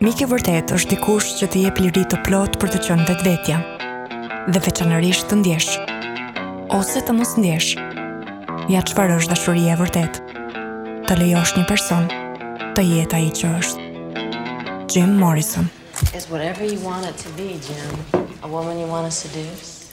Mik i vërtetë është dikush që të jep liri të plotë për të qenë vetvetja dhe veçanërisht të ndjesh ose të mos ndjesh. Ja çfarë është dashuria e vërtetë. Ta lejosh një person të jetë ai që është. Jim Morrison. Is whatever you want it to be, Jim. A woman you want to seduce?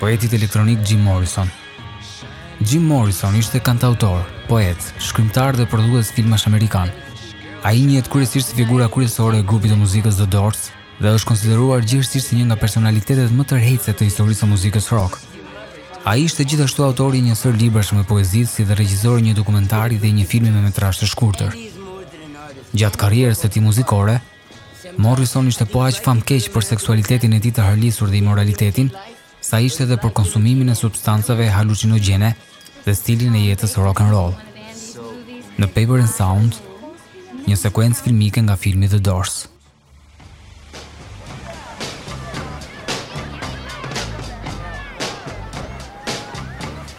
poetit elektronik Jim Morrison. Jim Morrison ishte kantautor, poet, shkrimtar dhe prodhues filmash amerikan. Ai njihet kryesisht si figura kryesore e grupit të muzikës The Doors dhe është konsideruar gjerësisht si një nga personalitetet më tërheqëse të historisë së muzikës rock. Ai ishte gjithashtu autori i një sërë librash me poezi si dhe regjisor i një dokumentari dhe një filmi me metrazh të shkurtër. Gjatë karrierës së tij muzikore, Morrison ishte po aq famëkeq për seksualitetin e tij të harlisur dhe imoralitetin, sa ishte edhe për konsumimin e substancave halucinogjene dhe stilin e jetës rock and roll. Në Paper and Sound, një sekuencë filmike nga filmi The Doors.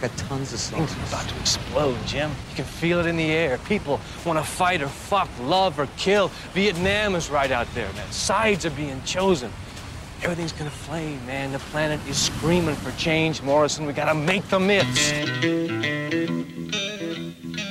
Got tons of songs. Things about to explode, Jim. You can feel it in the air. People want to fight or fuck, love or kill. Vietnam is right out there, man. Sides are being chosen. Everything's gonna flame, man. The planet is screaming for change, Morrison. We gotta make the myths.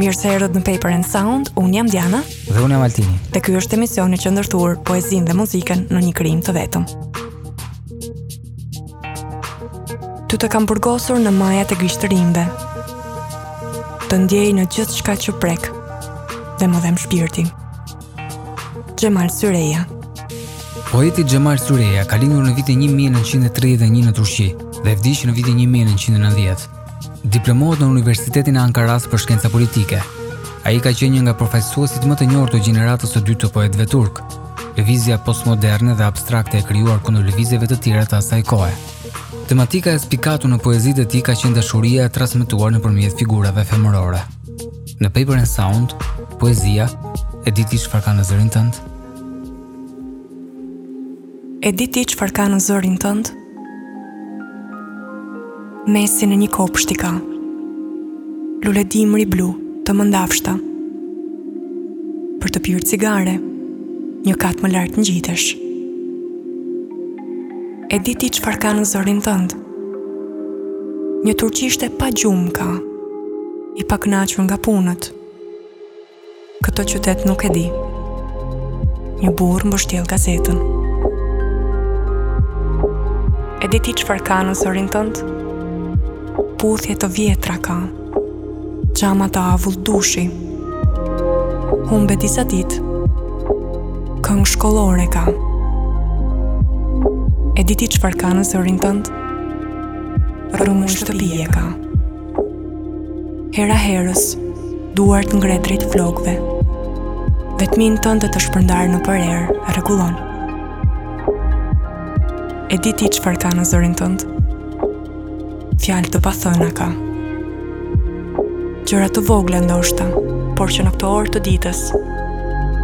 Mirë se erdhët në Paper and Sound, unë jam Diana dhe unë jam Altini. Dhe ky është emisioni që ndërthur poezinë dhe muzikën në një krijim të vetëm. Ty të kam burgosur në majat e gishtërinjve. Të ndjej në gjithçka që prek dhe më dhem shpirti. Xhemal Syreja Poeti Xhemal Syreja ka lindur në vitin 1931 në Turqi dhe vdiq në vitin 1990. Diplomohet në Universitetin e Ankaras për shkenca politike. Ai ka qenë një nga përfaqësuesit më të njohur të gjeneratës së dytë të poetëve turk. Lëvizja postmoderne dhe abstrakte e krijuar kundër lëvizjeve të tjera të asaj kohe. Tematika e spikatur në poezitë e tij ka qenë dashuria e transmetuar nëpërmjet figurave femërore. Në Paper and Sound, poezia, e di ti çfarë ka në zërin tënd? E di ti çfarë ka në zërin tënd? Mesin e një kopshti ka. Lule dimri blu të mëndafshta. Për të pirë cigare, një kat më lart ngjitesh. Një kat më lart ngjitesh. E di ti çfarë ka në zërin tënd? Një turqishte pa gjumë ka. I pakënaqur nga punët. Këtë qytet nuk e di. Një burrë mbështjell gazetën. E di ti çfarë ka në zërin tënd? Puthje të vjetra ka. Xhama të avullt dushi Humbe disa ditë Këngë shkollore ka E di ti çfarë ka në zërin tënd Rrëmujë shtëpie ka Hera herës Duart ngre drejt flokëve Vetminë tënde të shpërndarë nëpër erë Rregullon E di ti çfarë ka në zërin tënd Fjalë të pathëna ka. Gjëra të vogla ndoshta, por që në këto orë të ditës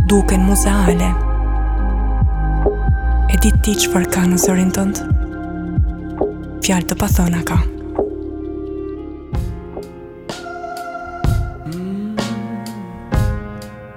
duken muzeale. E di ti çfarë ka në zërin tënd? Fjalë të pathëna ka.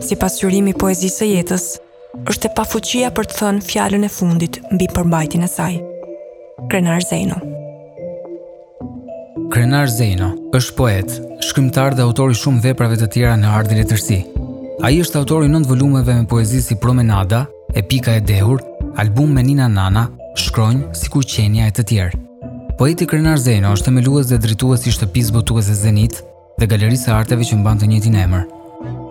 Si pasqyrim i poezisë së jetës, është e pafuqia për të thënë fjalën e fundit mbi përmbajtjen e saj. Krenar Zejno. Krenar Zejno është poet, shkrimtar dhe autor i shumë veprave të tjera në art dhe letërsi. Ai është autor i nëntë volumeve me poezi si Promenada, Epika e dehur, album me Nina Nana, Shkronjë, sikur qenia e të tjerë. Poeti Krenar Zejno është themelues dhe drejtues i shtëpisë botuese Zenit, dhe Galerisë së Arteve që mban të njëjtin emër.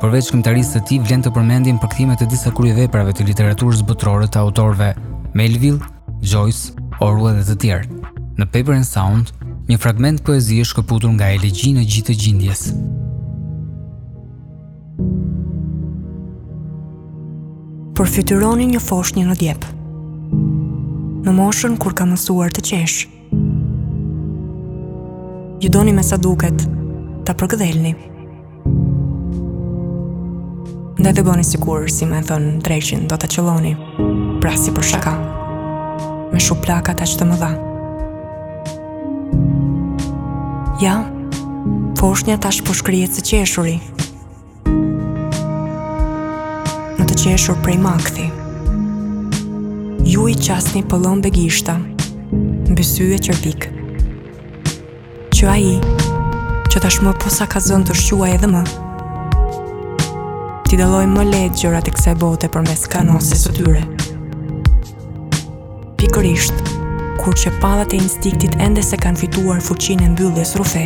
Përveç krijimtarisë së tij vlen të përmendim përkthimet e disa kryeveprave të literaturës botërore të autorëve Melville, Joyce, Orwell dhe të tjerë. Në Paper and Sound, një fragment poezie shkëputur nga elegji në gji të gjindjes. Përfytyroni një foshnjë në djep. Në moshën kur ka mësuar të qeshë, Ju doni me sa duket ta përkëdhelni. Ndaj dhe bëni sikur si me thënë dreqin do ta qëlloni. Pra si për shaka. Me shuplakat aq të mëdha. Ja, foshnja tash po shkrihet së qeshuri. Në të qeshur prej makthi Ju i qasni pëllëmbë e gishta Mbi sy e qerpikë Që ai Që tashmë posa ka zënë të shquajë edhe më T'i dallojë më lehtë gjërat e kësaj bote përmes kanosjes së tyre Pikërisht Kur qepallat e instinktit ende s'e kanë fituar fuqinë e mbylljes rufe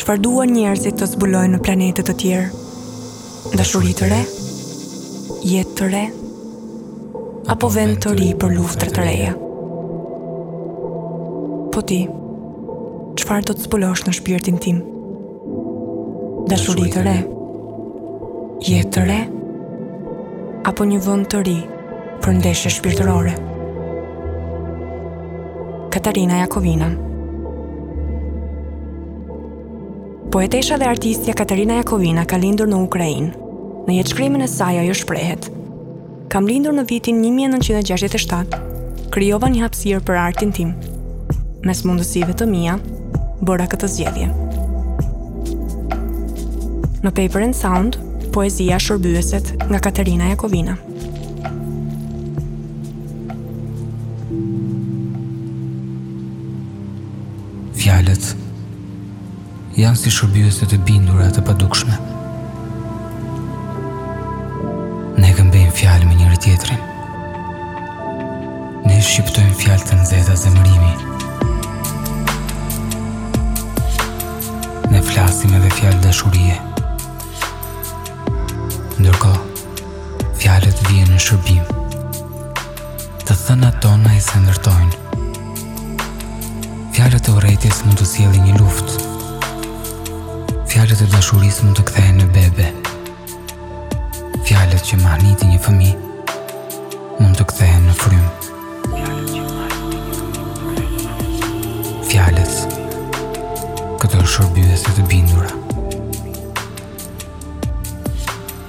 Çfarë duan njerëzit të zbulojnë në planete të tjerë? Dashuri të re? Jetë të re? Apo vend të ri për luftra të reja? Po ti, çfarë do të zbulosh në shpirtin tim? Dashuri të re. Jetë të re apo një vend të ri për ndeshje shpirtërore. Katarina Jakovina Poetesha dhe artistja Katerina Jakovina ka lindur në Ukrainë. Në jetëshkrimin e saj ajo shprehet: Kam lindur në vitin 1967. Krijova një hapësirë për artin tim. Mes mundësive të mia, bëra këtë zgjedhje. Në Paper and Sound, poezia Shërbyeset nga Katerina Jakovina. Fjalët Janë si shërbyese të bindura të padukshme. Ne këmbejmë fjalë me njëri-tjetrin. Ne shqiptojmë fjalë të nxehta zemërimi. Ne flasim edhe fjalë dashurie. Ndërkohë, fjalët vijnë në shërbim. Të thënat tona i ndërtojnë. Fjalët e urrejtjes mund të sjellin një luftë. Fjalët e dashurisë mund të kthehen në bebe. Fjalët që mahnitin një fëmijë mund të kthehen në frymë. Fjalët këto shërbyese të bindura.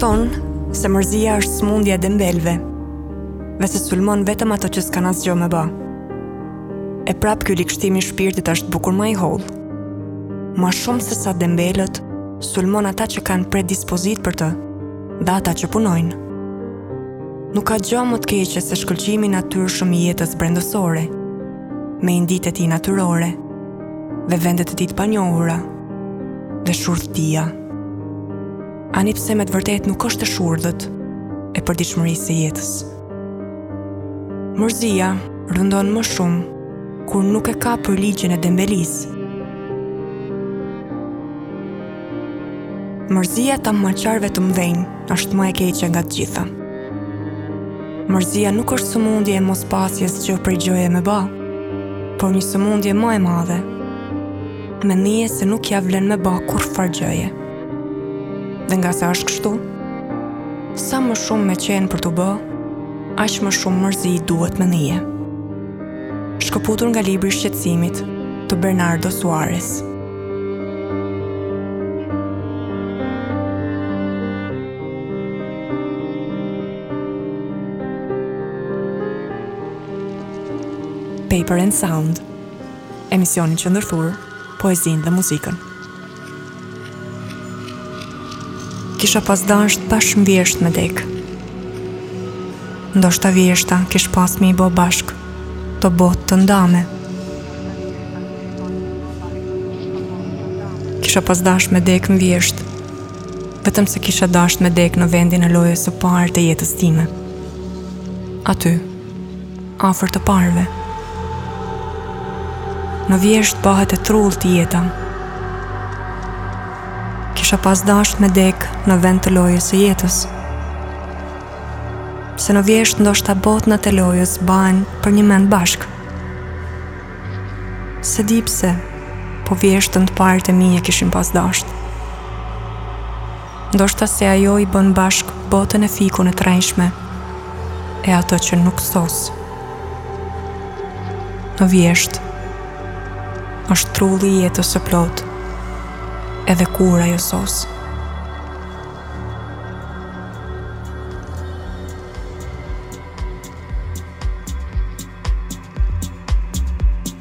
thonë se mërzia është smundja e dembelve dhe se sulmon vetëm ato që s'kan asgjo me ba. E prapë ky ligshtim i shpirtit është bukur ma i hollë. Ma shumë sesa dembelët sulmon ata që kanë predispozitë për të. dhe ata që punojnë. Nuk ka gja më të keqe se shkëlqimi i natyrshëm i jetës së brendshme, me Inditë e tij natyrore dhe vendet e tij të panjohura dhe shurdhëtia. Ani pse me të vërtetë nuk është e shurdhët e përditshmërisë së jetës. Mërzia rëndon më shumë kur nuk e ka përligjjen e dembelisë. Mërzia e tamahqarëve të mdhenj është më e keqe nga të gjitha. Mërzia nuk është sëmundje e mospasjes çfarë gjoje me ba, por një sëmundje më e madhe. me nie se nuk ia vlen me ba kurrfarë gjoje. Dhe ngase është kështu, sa më shumë me qenë për t'u bë, aq më shumë mërzi duhet me ndie. Shkëputur nga Libri i shqetësimit të Bernardo Soares. Paper and Sound, emisioni që ndërthur poezinë dhe muzikën. Kisha pas dasht bash n'vjeshtë me dek. Ndoshta vjeshta kish pas me i bo bashkë dy botë të ndame. Kisha pas dasht me dek n'vjeshtë, vetëm se kisha dasht me dek në vendin e lojës së parë të jetës sime. Aty. Afër të parëve. Në vjeshtë bahet e trulltë jeta. Kisha pas dasht me dek në vend të lojës së jetës. Se në vjeshtë ndoshta botnat e lojës bahen përnjëmend bashkë. S'e di pse, po vjeshtën të parët e mi e kishin pas dasht. Ndoshta se ajo i bën bashkë botën e fikun e rrejshme e atë që nuk sos. Në vjeshtë, është trulli i jetës së plotë, edhe kur ajo sos.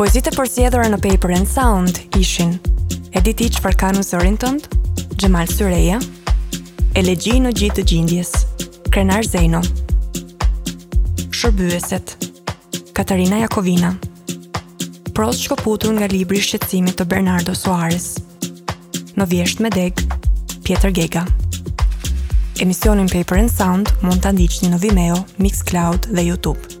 Poezitë e përzgjedhura në Paper and Sound ishin E di ti çfarë ka n'buzë emri tënd, Xhemal Syreja, Elegji në gjitë të gjindjes, Krenar Zejno, Shërbyeset, Katarina Jakovina, Prozë shkëputur nga Libri i shqetësimit të Bernardo Soares, Në vjeshtë me dek, Pjetër Gega. Emisionin Paper and Sound mund ta ndiqni në Vimeo, Mixcloud dhe Youtube.